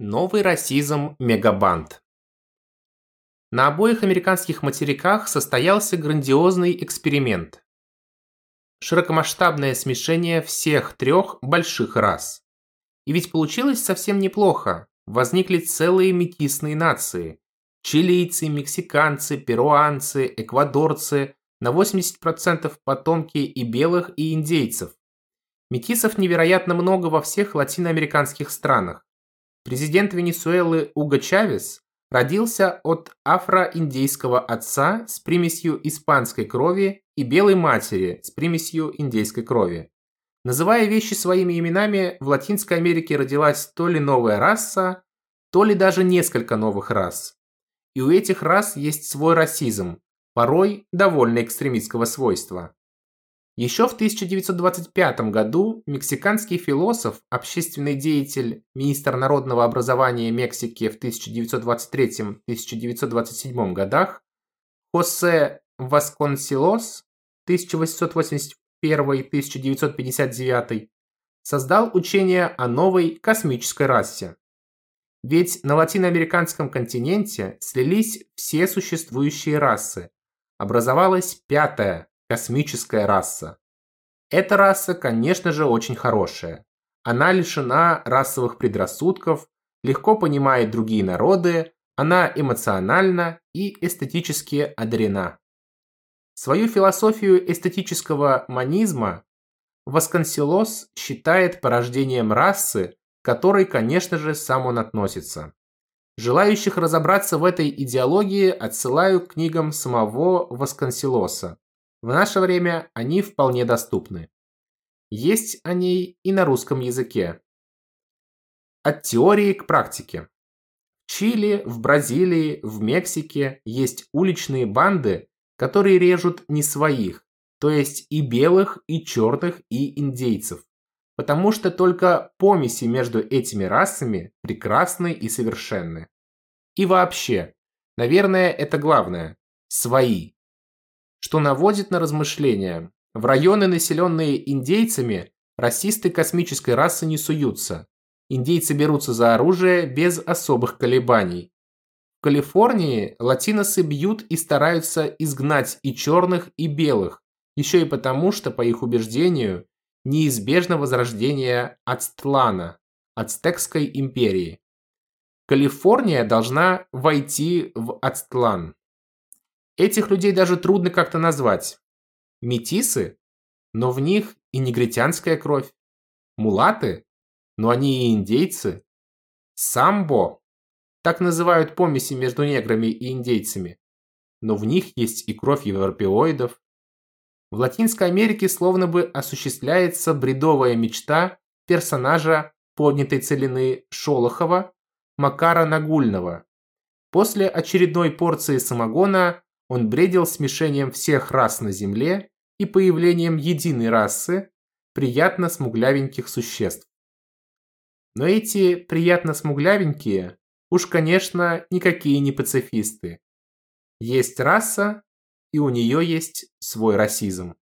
Новый расизм мегабанд. На обоих американских материках состоялся грандиозный эксперимент. Широкомасштабное смешение всех трех больших рас. И ведь получилось совсем неплохо. Возникли целые метисные нации. Чилийцы, мексиканцы, перуанцы, эквадорцы, на 80% потомки и белых, и индейцев. Метисов невероятно много во всех латиноамериканских странах. Президент Венесуэлы Уго Чавес родился от афро-индейского отца с примесью испанской крови и белой матери с примесью индейской крови. Называя вещи своими именами, в Латинской Америке родилась то ли новая раса, то ли даже несколько новых рас. И у этих рас есть свой расизм, порой довольно экстремистского свойства. Еще в 1925 году мексиканский философ, общественный деятель, министр народного образования Мексики в 1923-1927 годах Хосе Васконсилос 1881-1959 создал учение о новой космической расе. Ведь на латиноамериканском континенте слились все существующие расы. Образовалась пятая, космическая раса. Эта раса, конечно же, очень хорошая. Она лишена расовых предрассудков, легко понимает другие народы, она эмоциональна и эстетически одарена. Свою философию эстетического манизма Восконсилос считает порождением расы, к которой, конечно же, сам он относится. Желающих разобраться в этой идеологии отсылаю к книгам самого Восконсилоса. В наше время они вполне доступны. Есть они и на русском языке. От теории к практике. В Чили, в Бразилии, в Мексике есть уличные банды, которые режут не своих, то есть и белых, и черных, и индейцев. Потому что только помеси между этими расами прекрасны и совершенны. И вообще, наверное, это главное – свои что наводит на размышления. В районы, населенные индейцами, расисты космической расы не суются. Индейцы берутся за оружие без особых колебаний. В Калифорнии латиносы бьют и стараются изгнать и черных, и белых, еще и потому, что, по их убеждению, неизбежно возрождение Ацтлана, Ацтекской империи. Калифорния должна войти в Ацтлан. Этих людей даже трудно как-то назвать. Метисы? Но в них и негритянская кровь. Мулаты? Но они и индейцы. Самбо? Так называют помеси между неграми и индейцами. Но в них есть и кровь европеоидов. В Латинской Америке словно бы осуществляется бредовая мечта персонажа поднятой целины Шолохова Макара Нагульного. После очередной порции самогона он бредил смешением всех рас на Земле и появлением единой расы приятно смуглявеньких существ. Но эти приятно смуглявенькие уж, конечно, никакие не пацифисты. Есть раса, и у нее есть свой расизм.